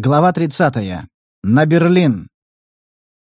Глава 30. На Берлин.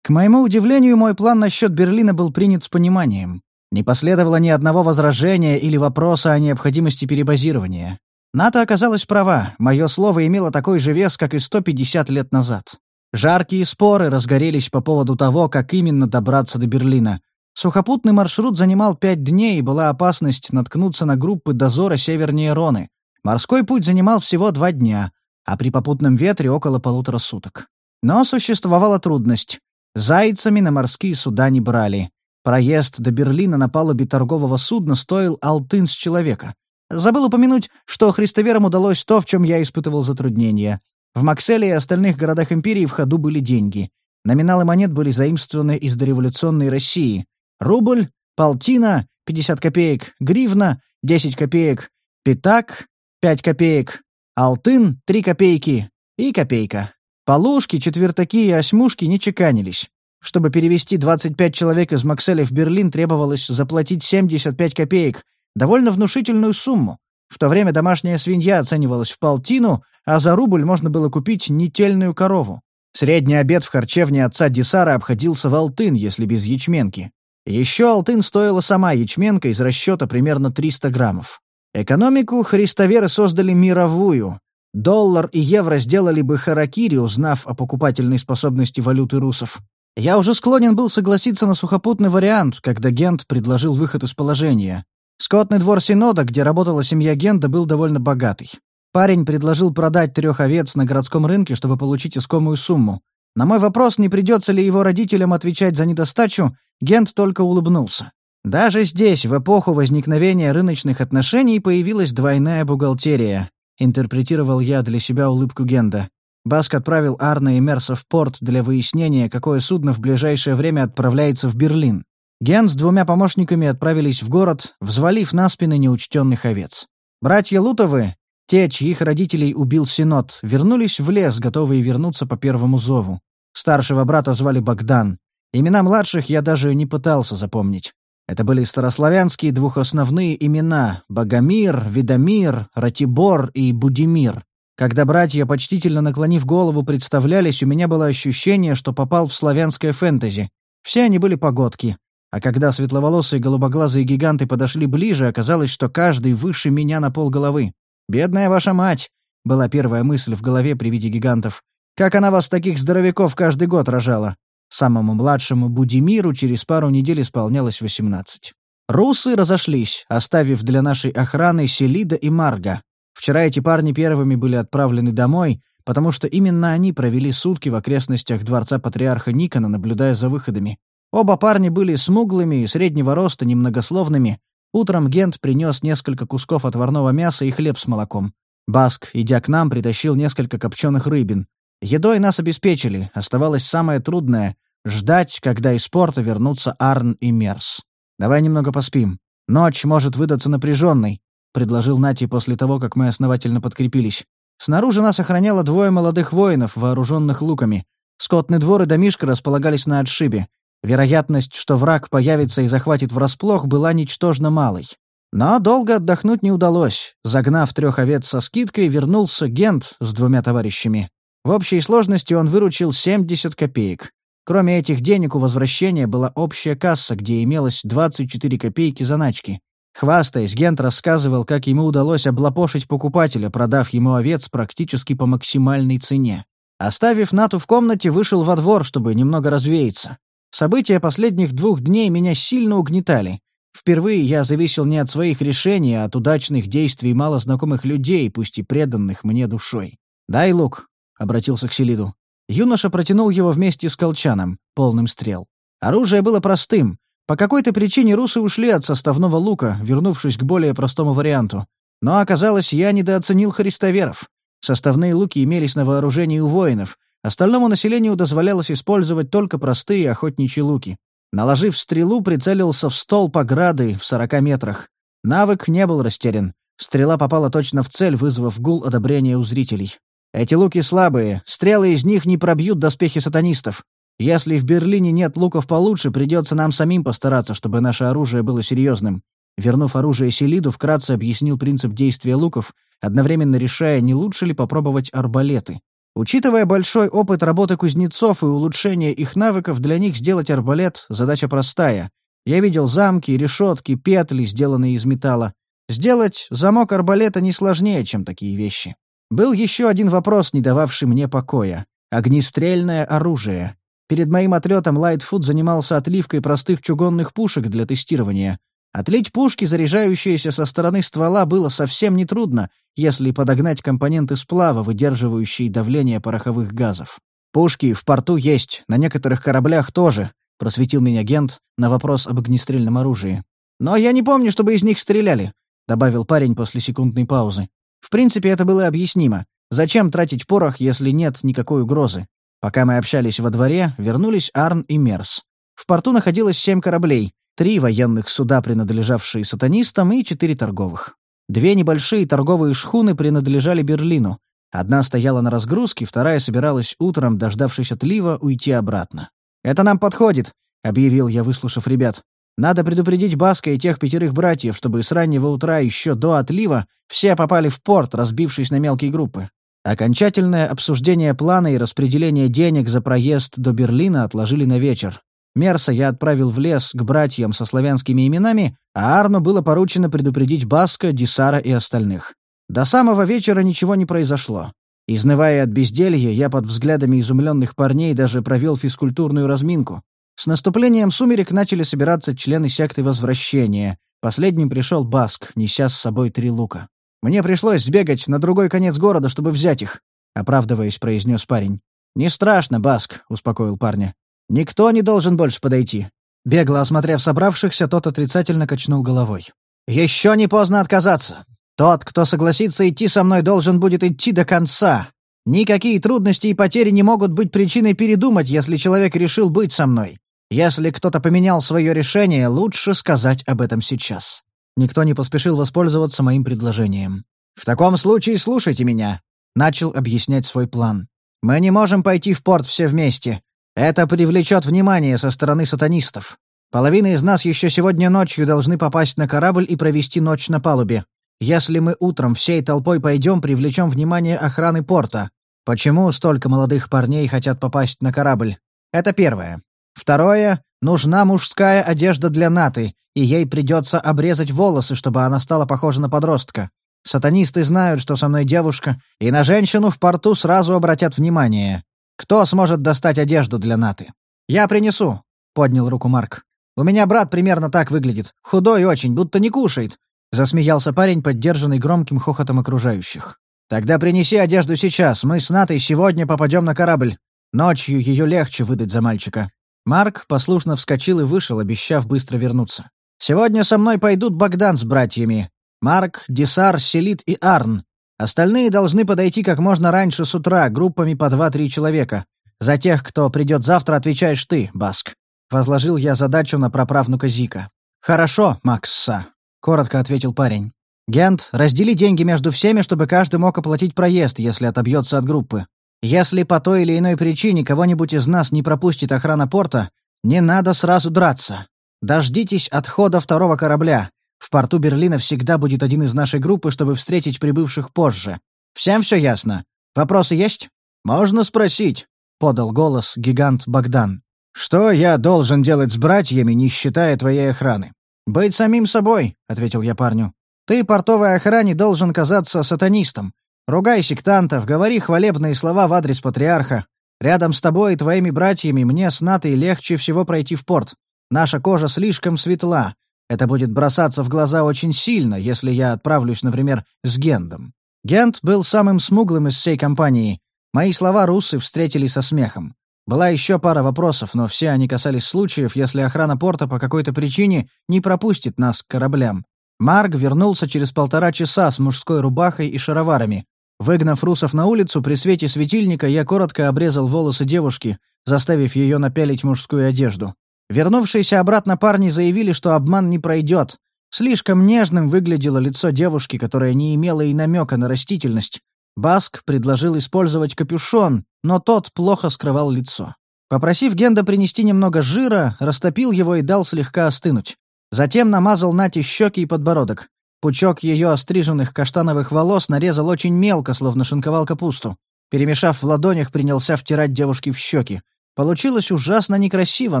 К моему удивлению, мой план насчет Берлина был принят с пониманием. Не последовало ни одного возражения или вопроса о необходимости перебазирования. НАТО оказалась права, мое слово имело такой же вес, как и 150 лет назад. Жаркие споры разгорелись по поводу того, как именно добраться до Берлина. Сухопутный маршрут занимал пять дней, и была опасность наткнуться на группы дозора севернее Роны. Морской путь занимал всего два дня — а при попутном ветре около полутора суток. Но существовала трудность. Зайцами на морские суда не брали. Проезд до Берлина на палубе торгового судна стоил алтын с человека. Забыл упомянуть, что христоверам удалось то, в чем я испытывал затруднения. В Макселе и остальных городах империи в ходу были деньги. Номиналы монет были заимствованы из дореволюционной России. Рубль, полтина, 50 копеек, гривна, 10 копеек, пятак, 5 копеек, Алтын — три копейки и копейка. Полушки, четвертаки и осьмушки не чеканились. Чтобы перевести 25 человек из Макселя в Берлин, требовалось заплатить 75 копеек, довольно внушительную сумму. В то время домашняя свинья оценивалась в полтину, а за рубль можно было купить нетельную корову. Средний обед в харчевне отца Десара обходился в алтын, если без ячменки. Еще алтын стоила сама ячменка из расчета примерно 300 граммов. Экономику христоверы создали мировую. Доллар и евро сделали бы харакири, узнав о покупательной способности валюты русов. Я уже склонен был согласиться на сухопутный вариант, когда Гент предложил выход из положения. Скотный двор Синода, где работала семья Гента, был довольно богатый. Парень предложил продать трех овец на городском рынке, чтобы получить искомую сумму. На мой вопрос, не придется ли его родителям отвечать за недостачу, Гент только улыбнулся. Даже здесь, в эпоху возникновения рыночных отношений, появилась двойная бухгалтерия. Интерпретировал я для себя улыбку Генда. Баск отправил Арна и Мерса в порт для выяснения, какое судно в ближайшее время отправляется в Берлин. Ген с двумя помощниками отправились в город, взвалив на спины неучтенных овец. Братья Лутовы, те, чьих родителей убил Синод, вернулись в лес, готовые вернуться по первому зову. Старшего брата звали Богдан. Имена младших я даже не пытался запомнить. Это были старославянские двухосновные имена — Богомир, Видомир, Ратибор и Будимир. Когда братья, почтительно наклонив голову, представлялись, у меня было ощущение, что попал в славянское фэнтези. Все они были погодки. А когда светловолосые голубоглазые гиганты подошли ближе, оказалось, что каждый выше меня на полголовы. «Бедная ваша мать!» — была первая мысль в голове при виде гигантов. «Как она вас таких здоровяков каждый год рожала?» Самому младшему Будимиру через пару недель исполнялось 18. Русы разошлись, оставив для нашей охраны Селида и Марга. Вчера эти парни первыми были отправлены домой, потому что именно они провели сутки в окрестностях дворца патриарха Никона, наблюдая за выходами. Оба парня были смуглыми и среднего роста, немногословными. Утром Гент принес несколько кусков отварного мяса и хлеб с молоком. Баск, идя к нам, притащил несколько копченых рыбин. Едой нас обеспечили, оставалось самое трудное Ждать, когда из порта вернутся Арн и Мерс. Давай немного поспим. Ночь может выдаться напряженной, предложил Нати после того, как мы основательно подкрепились. Снаружи нас охраняло двое молодых воинов, вооруженных луками. Скотный двор и домишка располагались на отшибе. Вероятность, что враг появится и захватит врасплох, была ничтожно малой. Но долго отдохнуть не удалось. Загнав трех овец со скидкой, вернулся Гент с двумя товарищами. В общей сложности он выручил 70 копеек. Кроме этих денег у возвращения была общая касса, где имелось 24 копейки заначки. Хвастаясь, Гент рассказывал, как ему удалось облапошить покупателя, продав ему овец практически по максимальной цене. Оставив Нату в комнате, вышел во двор, чтобы немного развеяться. События последних двух дней меня сильно угнетали. Впервые я зависел не от своих решений, а от удачных действий малознакомых людей, пусть и преданных мне душой. «Дай лук», — обратился к Селиду. Юноша протянул его вместе с колчаном, полным стрел. Оружие было простым. По какой-то причине русы ушли от составного лука, вернувшись к более простому варианту. Но оказалось, я недооценил христоверов. Составные луки имелись на вооружении у воинов. Остальному населению дозволялось использовать только простые охотничьи луки. Наложив стрелу, прицелился в столб ограды в 40 метрах. Навык не был растерян. Стрела попала точно в цель, вызвав гул одобрения у зрителей. Эти луки слабые, стрелы из них не пробьют доспехи сатанистов. Если в Берлине нет луков получше, придется нам самим постараться, чтобы наше оружие было серьезным. Вернув оружие Селиду, вкратце объяснил принцип действия луков, одновременно решая, не лучше ли попробовать арбалеты. Учитывая большой опыт работы кузнецов и улучшение их навыков, для них сделать арбалет — задача простая. Я видел замки, решетки, петли, сделанные из металла. Сделать замок арбалета не сложнее, чем такие вещи. Был еще один вопрос, не дававший мне покоя. Огнестрельное оружие. Перед моим отлетом Лайтфуд занимался отливкой простых чугунных пушек для тестирования. Отлить пушки, заряжающиеся со стороны ствола, было совсем нетрудно, если подогнать компоненты сплава, выдерживающие давление пороховых газов. «Пушки в порту есть, на некоторых кораблях тоже», — просветил меня агент на вопрос об огнестрельном оружии. «Но я не помню, чтобы из них стреляли», — добавил парень после секундной паузы. В принципе, это было объяснимо. Зачем тратить порох, если нет никакой угрозы? Пока мы общались во дворе, вернулись Арн и Мерс. В порту находилось семь кораблей, три военных суда, принадлежавшие сатанистам, и четыре торговых. Две небольшие торговые шхуны принадлежали Берлину. Одна стояла на разгрузке, вторая собиралась утром, дождавшись отлива, уйти обратно. «Это нам подходит», — объявил я, выслушав ребят. «Надо предупредить Баска и тех пятерых братьев, чтобы с раннего утра еще до отлива все попали в порт, разбившись на мелкие группы. Окончательное обсуждение плана и распределение денег за проезд до Берлина отложили на вечер. Мерса я отправил в лес к братьям со славянскими именами, а Арну было поручено предупредить Баска, Дисара и остальных. До самого вечера ничего не произошло. Изнывая от безделья, я под взглядами изумленных парней даже провел физкультурную разминку. С наступлением сумерек начали собираться члены секты Возвращения. Последним пришел Баск, неся с собой три лука. «Мне пришлось сбегать на другой конец города, чтобы взять их», — оправдываясь, произнес парень. «Не страшно, Баск», — успокоил парня. Никто не должен больше подойти». Бегло осмотрев собравшихся, тот отрицательно качнул головой. «Еще не поздно отказаться. Тот, кто согласится идти со мной, должен будет идти до конца. Никакие трудности и потери не могут быть причиной передумать, если человек решил быть со мной. Если кто-то поменял свое решение, лучше сказать об этом сейчас». Никто не поспешил воспользоваться моим предложением. «В таком случае слушайте меня», — начал объяснять свой план. «Мы не можем пойти в порт все вместе. Это привлечет внимание со стороны сатанистов. Половина из нас еще сегодня ночью должны попасть на корабль и провести ночь на палубе. Если мы утром всей толпой пойдем, привлечем внимание охраны порта. Почему столько молодых парней хотят попасть на корабль? Это первое. Второе. Нужна мужская одежда для Наты, и ей придется обрезать волосы, чтобы она стала похожа на подростка. Сатанисты знают, что со мной девушка, и на женщину в порту сразу обратят внимание. Кто сможет достать одежду для Наты? Я принесу, поднял руку Марк. У меня брат примерно так выглядит. Худой очень, будто не кушает. Засмеялся парень, поддержанный громким хохотом окружающих. Тогда принеси одежду сейчас. Мы с Натой сегодня попадем на корабль. Ночью ее легче выдать за мальчика. Марк послушно вскочил и вышел, обещав быстро вернуться. Сегодня со мной пойдут Богдан с братьями. Марк, Десар, Селит и Арн. Остальные должны подойти как можно раньше с утра, группами по два-три человека. За тех, кто придет завтра, отвечаешь ты, Баск. Возложил я задачу на праправнука Зика. «Хорошо, Макса», — коротко ответил парень. «Гент, раздели деньги между всеми, чтобы каждый мог оплатить проезд, если отобьется от группы. Если по той или иной причине кого-нибудь из нас не пропустит охрана порта, не надо сразу драться. Дождитесь отхода второго корабля. В порту Берлина всегда будет один из нашей группы, чтобы встретить прибывших позже. Всем все ясно? Вопросы есть? Можно спросить, подал голос гигант Богдан. Что я должен делать с братьями, не считая твоей охраны? Быть самим собой, ответил я парню. Ты портовой охране должен казаться сатанистом. Ругай сектантов, говори хвалебные слова в адрес патриарха. Рядом с тобой и твоими братьями мне с Натой легче всего пройти в порт. Наша кожа слишком светла, это будет бросаться в глаза очень сильно, если я отправлюсь, например, с Гендом. Гент был самым смуглым из всей компании. Мои слова русы встретили со смехом. Была еще пара вопросов, но все они касались случаев, если охрана порта по какой-то причине не пропустит нас к кораблям. Марк вернулся через полтора часа с мужской рубахой и шароварами. Выгнав русов на улицу, при свете светильника я коротко обрезал волосы девушки, заставив ее напялить мужскую одежду. Вернувшиеся обратно парни заявили, что обман не пройдет. Слишком нежным выглядело лицо девушки, которая не имела и намека на растительность. Баск предложил использовать капюшон, но тот плохо скрывал лицо. Попросив Генда принести немного жира, растопил его и дал слегка остынуть. Затем намазал Нати щеки и подбородок. Пучок ее остриженных каштановых волос нарезал очень мелко, словно шинковал капусту. Перемешав в ладонях, принялся втирать девушке в щеки. Получилось ужасно некрасиво,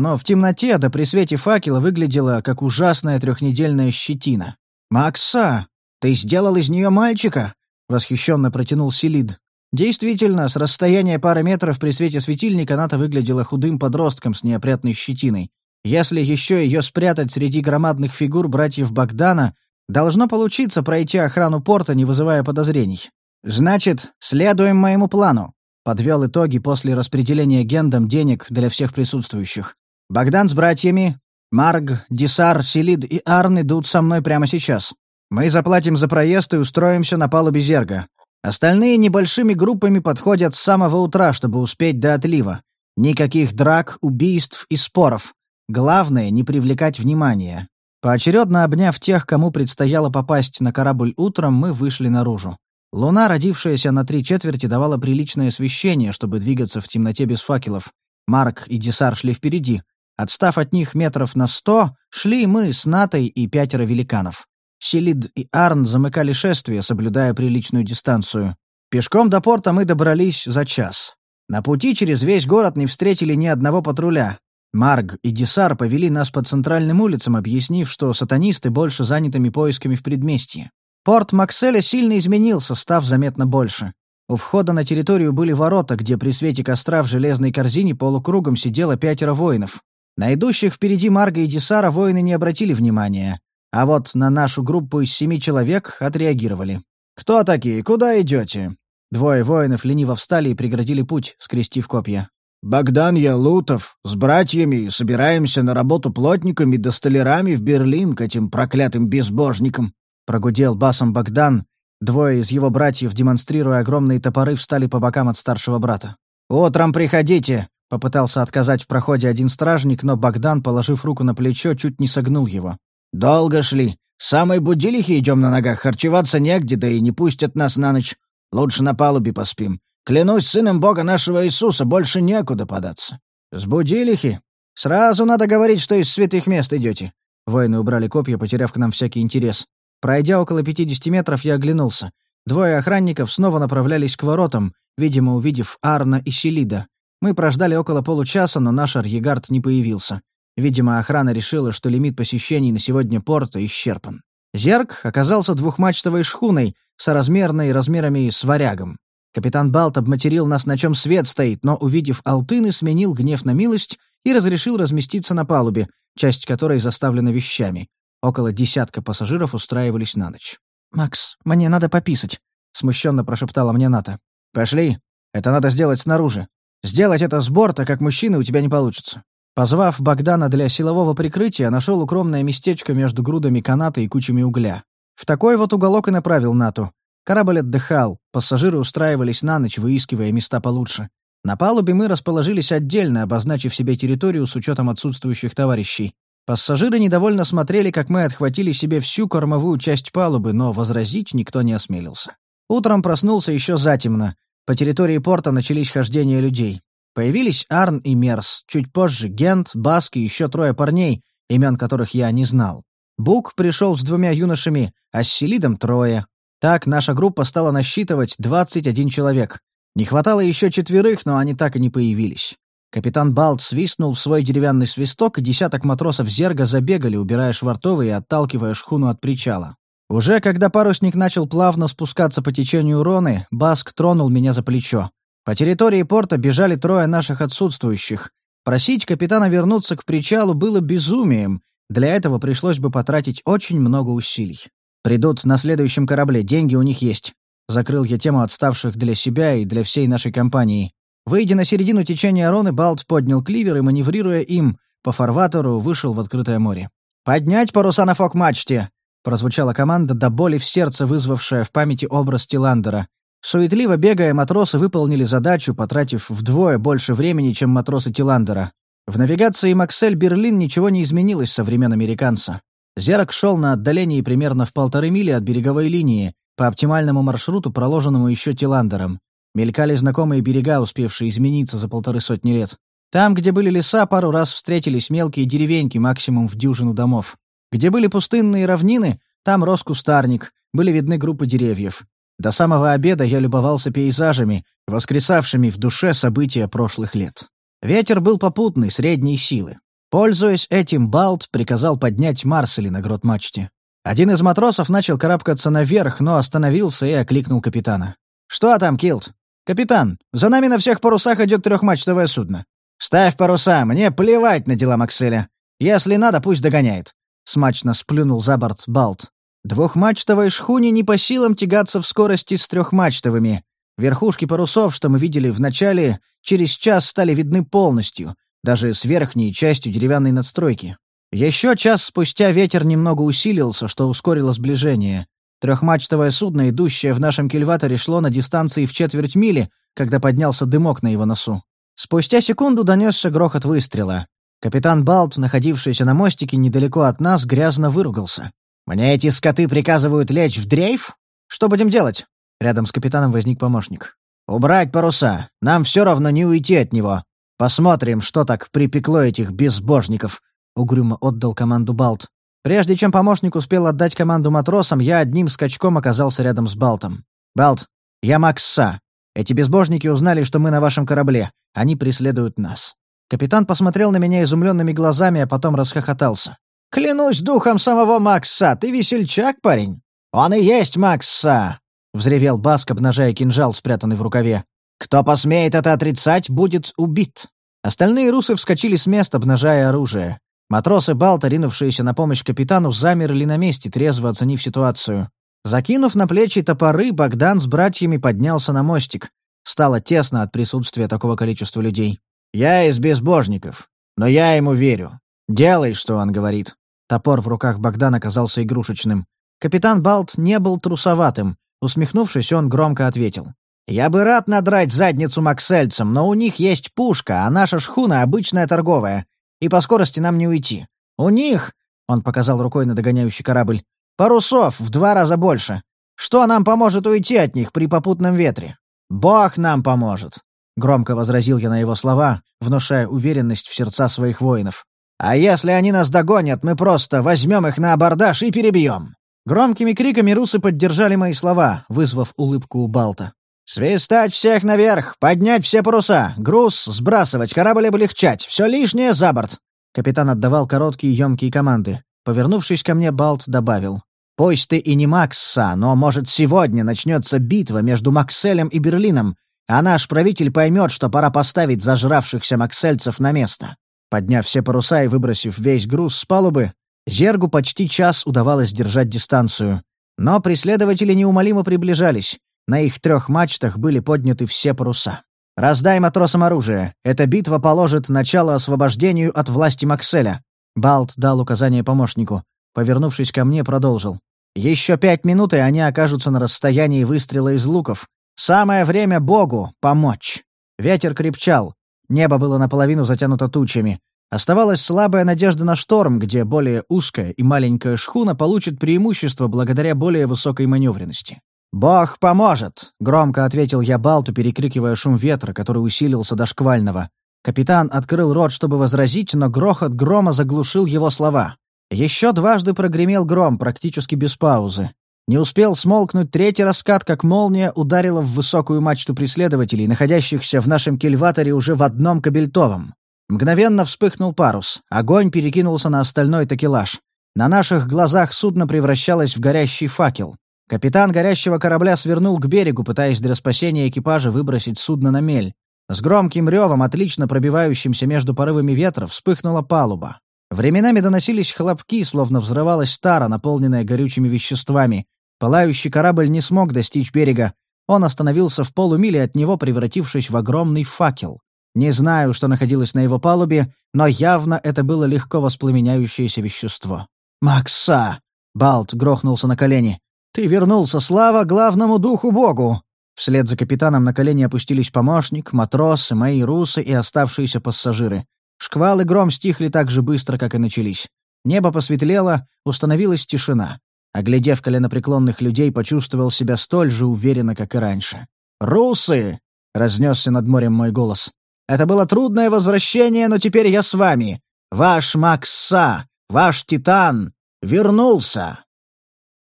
но в темноте да при свете факела выглядело, как ужасная трехнедельная щетина. «Макса, ты сделал из нее мальчика?» — восхищенно протянул Селид. Действительно, с расстояния пары метров при свете светильника Ната выглядела худым подростком с неопрятной щетиной. Если еще ее спрятать среди громадных фигур братьев Богдана, должно получиться пройти охрану порта, не вызывая подозрений. «Значит, следуем моему плану», — подвел итоги после распределения гендом денег для всех присутствующих. «Богдан с братьями, Марг, Дисар, Селид и Арн идут со мной прямо сейчас. Мы заплатим за проезд и устроимся на палубе Зерга. Остальные небольшими группами подходят с самого утра, чтобы успеть до отлива. Никаких драк, убийств и споров. Главное — не привлекать внимания. Поочередно обняв тех, кому предстояло попасть на корабль утром, мы вышли наружу. Луна, родившаяся на три четверти, давала приличное освещение, чтобы двигаться в темноте без факелов. Марк и Десар шли впереди. Отстав от них метров на сто, шли мы с Натой и пятеро великанов. Селид и Арн замыкали шествие, соблюдая приличную дистанцию. Пешком до порта мы добрались за час. На пути через весь город не встретили ни одного патруля. Марг и Десар повели нас по центральным улицам, объяснив, что сатанисты больше занятыми поисками в предместье. Порт Макселя сильно изменился, став заметно больше. У входа на территорию были ворота, где при свете костра в железной корзине полукругом сидело пятеро воинов. На идущих впереди Марга и Десара воины не обратили внимания, а вот на нашу группу из семи человек отреагировали. «Кто такие? Куда идете?» Двое воинов лениво встали и преградили путь, скрестив копья. Богдан Ялутов с братьями собираемся на работу плотниками да столярами в Берлин к этим проклятым безбожникам», — прогудел басом Богдан. Двое из его братьев, демонстрируя огромные топоры, встали по бокам от старшего брата. «Утром приходите», — попытался отказать в проходе один стражник, но Богдан, положив руку на плечо, чуть не согнул его. «Долго шли. Самой будилихи идем на ногах, харчеваться негде, да и не пустят нас на ночь. Лучше на палубе поспим. Клянусь сыном Бога нашего Иисуса, больше некуда податься. Сбудилихи. Сразу надо говорить, что из святых мест идете. Воины убрали копья, потеряв к нам всякий интерес. Пройдя около 50 метров, я оглянулся. Двое охранников снова направлялись к воротам, видимо, увидев Арна и Селида. Мы прождали около получаса, но наш арьегард не появился. Видимо, охрана решила, что лимит посещений на сегодня порта исчерпан. Зерк оказался двухмачтовой шхуной, соразмерной размерами с варягом. Капитан Балт обматерил нас, на чем свет стоит, но, увидев Алтыны, сменил гнев на милость и разрешил разместиться на палубе, часть которой заставлена вещами. Около десятка пассажиров устраивались на ночь. «Макс, мне надо пописать», — смущенно прошептала мне Ната. «Пошли. Это надо сделать снаружи. Сделать это с борта, как мужчина, у тебя не получится». Позвав Богдана для силового прикрытия, нашел укромное местечко между грудами каната и кучами угля. В такой вот уголок и направил Нату. Корабль отдыхал, пассажиры устраивались на ночь, выискивая места получше. На палубе мы расположились отдельно, обозначив себе территорию с учетом отсутствующих товарищей. Пассажиры недовольно смотрели, как мы отхватили себе всю кормовую часть палубы, но возразить никто не осмелился. Утром проснулся еще затемно. По территории порта начались хождения людей. Появились Арн и Мерс, чуть позже Гент, Баск и еще трое парней, имен которых я не знал. Бук пришел с двумя юношами, а с Селидом трое. Так наша группа стала насчитывать 21 человек. Не хватало еще четверых, но они так и не появились. Капитан Балт свистнул в свой деревянный свисток, и десяток матросов Зерга забегали, убирая швартовые и отталкивая шхуну от причала. Уже когда парусник начал плавно спускаться по течению Роны, Баск тронул меня за плечо. По территории порта бежали трое наших отсутствующих. Просить капитана вернуться к причалу было безумием. Для этого пришлось бы потратить очень много усилий. Придут на следующем корабле, деньги у них есть. Закрыл я тему отставших для себя и для всей нашей компании. Выйдя на середину течения Роны, Балт поднял кливер и, маневрируя им, по фарватеру вышел в открытое море. «Поднять паруса на фок-мачте!» Прозвучала команда до боли в сердце, вызвавшая в памяти образ Тиландера. Суетливо бегая, матросы выполнили задачу, потратив вдвое больше времени, чем матросы Тиландера. В навигации Максель-Берлин ничего не изменилось со времен американца. Зерк шел на отдалении примерно в полторы мили от береговой линии, по оптимальному маршруту, проложенному еще Тиландером. Мелькали знакомые берега, успевшие измениться за полторы сотни лет. Там, где были леса, пару раз встретились мелкие деревеньки, максимум в дюжину домов. Где были пустынные равнины, там рос кустарник, были видны группы деревьев. До самого обеда я любовался пейзажами, воскресавшими в душе события прошлых лет. Ветер был попутный, средней силы. Пользуясь этим, Балт приказал поднять Марсели на грот-мачте. Один из матросов начал карабкаться наверх, но остановился и окликнул капитана. «Что там, Килт?» «Капитан, за нами на всех парусах идет трехмачтовое судно. Ставь паруса, мне плевать на дела Макселя. Если надо, пусть догоняет». Смачно сплюнул за борт Балт. Двухмачтовой шхуне не по силам тягаться в скорости с трехмачтовыми. Верхушки парусов, что мы видели в начале, через час стали видны полностью, даже с верхней частью деревянной надстройки. Еще час спустя ветер немного усилился, что ускорило сближение. Трехмачтовое судно, идущее в нашем кильваторе, шло на дистанции в четверть мили, когда поднялся дымок на его носу. Спустя секунду донесся грохот выстрела. Капитан Балт, находившийся на мостике недалеко от нас, грязно выругался. «Мне эти скоты приказывают лечь в дрейф? Что будем делать?» Рядом с капитаном возник помощник. «Убрать паруса. Нам все равно не уйти от него. Посмотрим, что так припекло этих безбожников», — угрюмо отдал команду Балт. Прежде чем помощник успел отдать команду матросам, я одним скачком оказался рядом с Балтом. «Балт, я Макса. Эти безбожники узнали, что мы на вашем корабле. Они преследуют нас». Капитан посмотрел на меня изумленными глазами, а потом расхохотался. «Клянусь духом самого Макса, ты весельчак, парень!» «Он и есть Макса!» — взревел Баск, обнажая кинжал, спрятанный в рукаве. «Кто посмеет это отрицать, будет убит!» Остальные русы вскочили с места, обнажая оружие. Матросы Балта, ринувшиеся на помощь капитану, замерли на месте, трезво оценив ситуацию. Закинув на плечи топоры, Богдан с братьями поднялся на мостик. Стало тесно от присутствия такого количества людей. «Я из безбожников, но я ему верю. Делай, что он говорит». Топор в руках Богдана оказался игрушечным. Капитан Балт не был трусоватым. Усмехнувшись, он громко ответил. «Я бы рад надрать задницу максельцам, но у них есть пушка, а наша шхуна — обычная торговая. И по скорости нам не уйти. У них...» — он показал рукой на догоняющий корабль. «Парусов в два раза больше. Что нам поможет уйти от них при попутном ветре? Бог нам поможет!» Громко возразил я на его слова, внушая уверенность в сердца своих воинов. А если они нас догонят, мы просто возьмем их на абордаж и перебьем!» Громкими криками русы поддержали мои слова, вызвав улыбку у Балта. «Свистать всех наверх! Поднять все паруса! Груз сбрасывать, корабль облегчать! Все лишнее за борт!» Капитан отдавал короткие емкие команды. Повернувшись ко мне, Балт добавил. «Пусть ты и не Макса, но, может, сегодня начнется битва между Макселем и Берлином, а наш правитель поймет, что пора поставить зажравшихся максельцев на место. Подняв все паруса и выбросив весь груз с палубы, Зергу почти час удавалось держать дистанцию. Но преследователи неумолимо приближались. На их трех мачтах были подняты все паруса. «Раздай матросам оружие. Эта битва положит начало освобождению от власти Макселя». Балт дал указание помощнику. Повернувшись ко мне, продолжил. «Еще пять минут, и они окажутся на расстоянии выстрела из луков. Самое время Богу помочь». Ветер крепчал. Небо было наполовину затянуто тучами. Оставалась слабая надежда на шторм, где более узкая и маленькая шхуна получит преимущество благодаря более высокой маневренности. «Бог поможет!» — громко ответил я Балту, перекрикивая шум ветра, который усилился до шквального. Капитан открыл рот, чтобы возразить, но грохот грома заглушил его слова. Еще дважды прогремел гром, практически без паузы. Не успел смолкнуть третий раскат, как молния ударила в высокую мачту преследователей, находящихся в нашем кильваторе уже в одном кабельтовом. Мгновенно вспыхнул парус, огонь перекинулся на остальной такелаж. На наших глазах судно превращалось в горящий факел. Капитан горящего корабля свернул к берегу, пытаясь для спасения экипажа выбросить судно на мель. С громким ревом, отлично пробивающимся между порывами ветра, вспыхнула палуба. Временами доносились хлопки, словно взрывалась тара, наполненная горючими веществами, Пылающий корабль не смог достичь берега. Он остановился в полумиле от него, превратившись в огромный факел. Не знаю, что находилось на его палубе, но явно это было легко воспламеняющееся вещество. «Макса!» — Балт грохнулся на колени. «Ты вернулся, слава главному духу богу!» Вслед за капитаном на колени опустились помощник, матросы, мои русы и оставшиеся пассажиры. Шквал и гром стихли так же быстро, как и начались. Небо посветлело, установилась тишина. Оглядев коленопреклонных людей, почувствовал себя столь же уверенно, как и раньше. «Русы!» — разнесся над морем мой голос. «Это было трудное возвращение, но теперь я с вами. Ваш Макса, ваш Титан, вернулся!»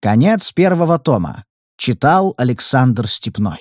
Конец первого тома. Читал Александр Степной.